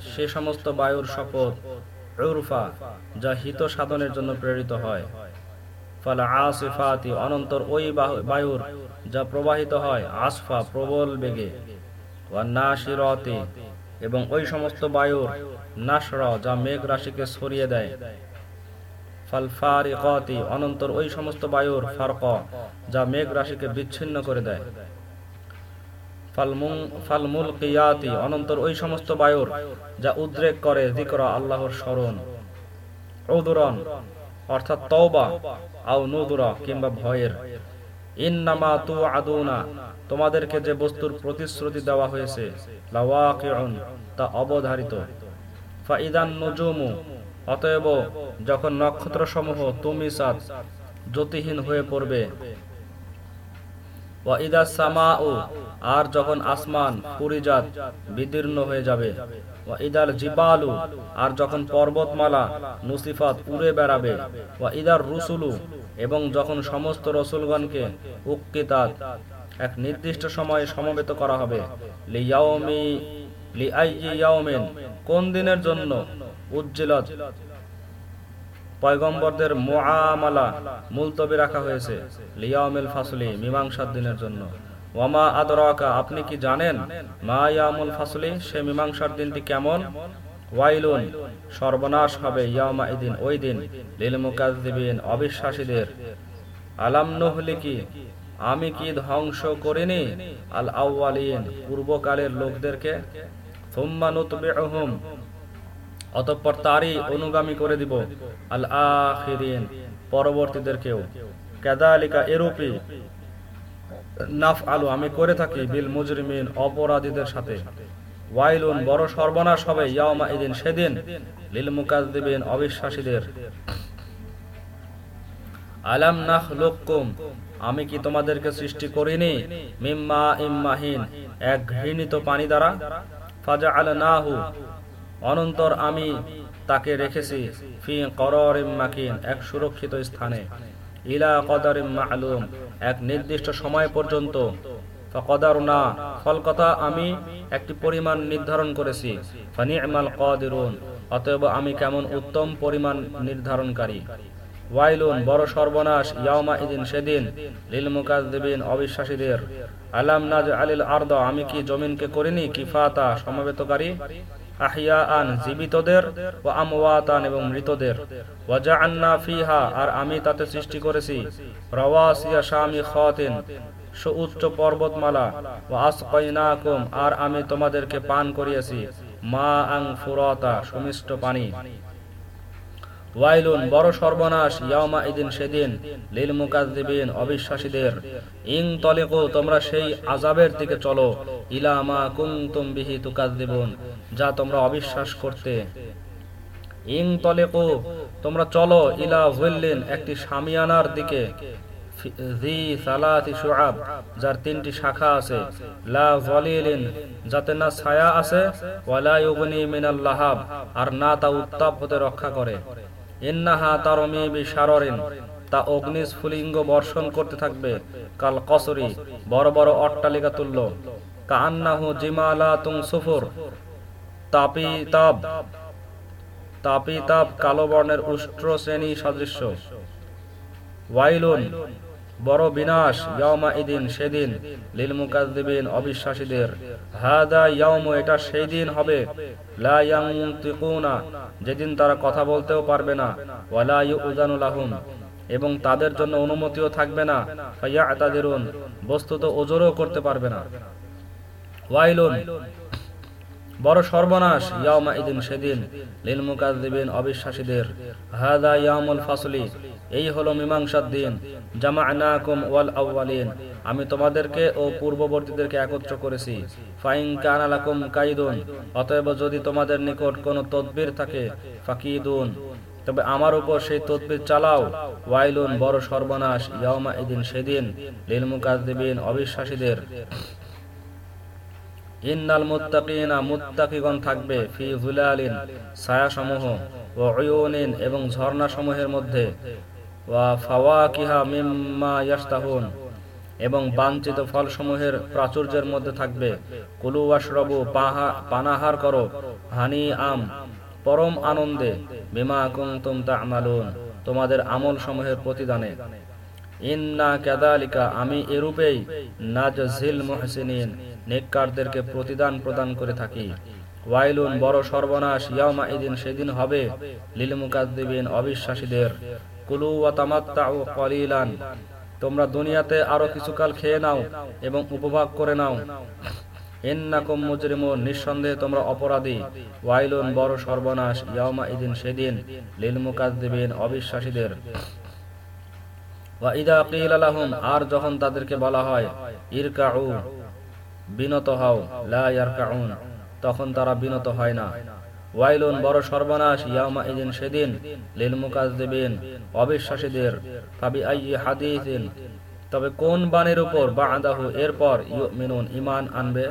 সে সমস্ত বায়ুর শপথ, উরফা, যা হিত সাধনের জন্য প্রেরিত হয়। আসিফাতি, অনন্তর ওই বায়ুর, যা প্রবাহিত হয় আসফা, প্রবল বেগে। এবং ওই সমস্ত বায়ুর নাসরা যা মেঘ রাশিকে সরিয়ে দেয়। ফালফারিকতি, অনন্তর ওই সমস্ত বায়ুর ফারক যা মেঘ রাশিকে বিচ্ছিন্ন করে দেয়। ফালমুল কিয়াতি অনন্তর ওই সমস্ত বায়ুর যা উদ্রেক করে আল্লাহর স্মরণ। অর্থাৎ তওবা, আও কিংবা ভয়ের। তু আদুনা তোমাদেরকে যে বস্তুর প্রতিশ্রুতি দেওয়া হয়েছে, লাওয়াকিউন, তা অবধারিত। অতএব যখন নক্ষত্র সমূহ তুমি সাত, জ্যোতিহীন হয়ে পড়বে। আর যখন আসমান পুরিজাত বিদীর্ণ হয়ে যাবে। ওয়াইদার জিবালু, আর যখন পর্বতমালা নুসিফাত উড়ে বেড়াবে। ওয়াইদার রুসুলু, এবং যখন সমস্ত রসুলগণকে উক্কিতাত এক নির্দিষ্ট সময়ে সমবেত করা হবে। লিয়াউমি কোন দিনের জন্য? উজ্জিলত। পয়গম্বরদের মুআমালা মুলতবি রাখা হয়েছে লিয়াউমিল ফাসলি, মীমাংসার দিনের জন্য। ওয়ামা আদরাকা, আপনি কি জানেন মা ইয়ামুল ফাসলি, সে মীমাংসার দিনটি কেমন? ওয়াইলুন, সর্বনাশ হবে ইয়ামা ইদিন, ওই দিন। লিল মুকাজ্জিবিন অবিশ্বাসীদের। আলাম নহলিকি আমি কি ধ্বংস করিনি? আল আউয়ালিন পূর্বকালের লোকদেরকে। অতঃপর তারই অনুগামী করে দিব। আল আখিরিন পরবর্তীদেরকেও। কাদালিকা এরূপী নাফ আলু আমি করে থাকি বিল মুজরিমিন অপরাধীদের সাথে। ওয়াইলুন, বড় সর্বনাশ হবে ইয়াওমা ইদিন সেদিন লিল মুকাজ্জিবিন অবিশ্বাসীদের। আলাম নাখলুকুম আমি কি তোমাদেরকে সৃষ্টি করিনি? মিম্মা ইম্মাহিন, এক ঘৃণিত পানি দ্বারা? ফাজা আল নাহু অনন্তর আমি তাকে রেখেছি ফি কররিম মাকিন, এক সুরক্ষিত স্থানে। ইলা কদারিম মালুম, এক নির্দিষ্ট সময় পর্যন্ত। আমি একটি পরিমাণ নির্ধারণ করেছি। অতএব আমি কেমন উত্তম পরিমাণ নির্ধারণকারী? ওয়াইলুন, বড় সর্বনাশ, ইয়াউমা ইদিন সেদিন, লিল মুকাজ্জিবিন অবিশ্বাসীদের। আলাম নাজ আলিল আরদ, আমি কি জমিনকে করিনি? কিফাতা, সমবেতকারী আহিয়াআন জীবিতদের ও আমওয়াতান এবং মৃতদের। ওয়াজআলনা ফিহা, আর আমি তাতে সৃষ্টি করেছি। রাওয়াসিয়া শামি খাতিন, সুউচ্চ পর্বতমালা। ও আসকাইনাকুম, আর আমি তোমাদেরকে পান করিয়েছি। মা আং ফুরাতা, সুমিষ্ট পানি। ওয়াইলুন, বড় সর্বনাশ ইদিন সেদিন, লিল অবিশ্বাসীদের। ইং তলিকু, তোমরা সেই আজাবের দিকে চলো, ইলা মা কুনতুম বিহি যা তোমরা অবিশ্বাস করতে। ইং তলিকু, তোমরা চলো ইলা একটি শামিয়ানার দিকে। যার তিনটি শাখা আছে। যাতে না ছায়া আছে আর না তা উত্তাপ হতে রক্ষা করে। ইন্নাহা তারমিবি সারিন তা অগ্নিস্ফুলিঙ্গ বর্ষণ করতে থাকবে, কাল কসরি, বড় বড় অট্টালিকা তুল্য। কান্নাহু জিমালা তুং সুফুর তাপি তাপ কালো বর্ণের উষ্ট্র শ্রেণি সদৃশ্য। ওয়াইলুন বড় বিনাশ ইয়ামা ইদিন সেদিন লিল মুকাজ্জিবিন অবিশ্বাসীদের। হাদা ইয়াউম, এটা সেই দিন হবে। লা ইয়ানতিকুনা, যেদিন তারা কথা বলতেও পারবে না। ওয়ালা ইউযানু লাহুম, এবং তাদের জন্য অনুমতিও থাকবে না। ফায়াতাদিরুন, বস্তুত ওজরও করতে পারবে না। ওয়াইলুন বড় সর্বনাশ ইয়ামা ইদিন সেদিন, লিল মুকাজ্জিবিন অবিশ্বাসীদের। হাদা ইয়ামুল ফাসলি, এই হলো মীমাংসার দিন। জামা'নাকুম ওয়াল আউয়ালিন, আমি তোমাদেরকে ও পূর্ববর্তীদেরকে একত্র করেছি। ফাইন কানা লাকুম কাইদুন, অতএব যদি তোমাদের নিকট কোনো তদবির থাকে, ফাকিদুন। তবে আমার উপর সেই তদবির চালাও। ওয়াইলুন, বড় সর্বনাশ ইয়ামা ইদিন সেদিন, লিল মুকাজ্জিবিন অবিশ্বাসীদের। ইন্নাল মুত্তাকিনা মুত্তাকিগণ থাকবে ফি যুলালিন ছায়াসমূহ ও অয়ুনিন এবং ঝর্ণাসমূহের মধ্যে। ওয়া ফাওয়াকিহা মিম্মা ইয়াশতাহুন, এবং বাঞ্ছিত ফলসমূহের প্রাচুর্যের মধ্যে থাকবে। কুলু পাহা, পানাহার করো হানি আম পরম আনন্দে, বিমা কুনতুম তা'মালুন, তোমাদের আমল সমূহের প্রতিদানে। ইন্না কাদালিকা, আমি এরূপেই নাজজিল মুহসিনিন, নেককারদেরকে প্রতিদান প্রদান করে থাকি। ওয়াইলুন, বড় সর্বনাশ ইয়াউমা ইদিন সেদিন হবে লিল মুকাদ্দিবিন, অবিশ্বাসীদের। কুলু ওয়া তামাত্তাউ কলিলান তোমরা দুনিয়াতে আরও কিছুকাল খেয়ে নাও এবং উপভোগ করে নাও। ইন্নাকুম মুজরিমুন, নিঃসন্দেহে তোমরা অপরাধী। ওয়াইলুন, বড় সর্বনাশ ইয়াউমা ইদিন সেদিন লিল মুকাদ্দিবিন, অবিশ্বাসীদের। আর যখন তাদেরকে বলা হয় বিনত হও, লা ইয়ারকাউন, তখন তারা বিনত হয় না। ওয়াইলুন, বড় সর্বনাশ ইয়ামা ইদিন সেদিন, লিল মুকাজ্জিবিন অবিশ্বাসীদের, ফাবি আইয়ি হাদিসিন। তবে কোন বাণীর উপর বাদাহু, এরপর ইউমিনুন, ঈমান আনবে?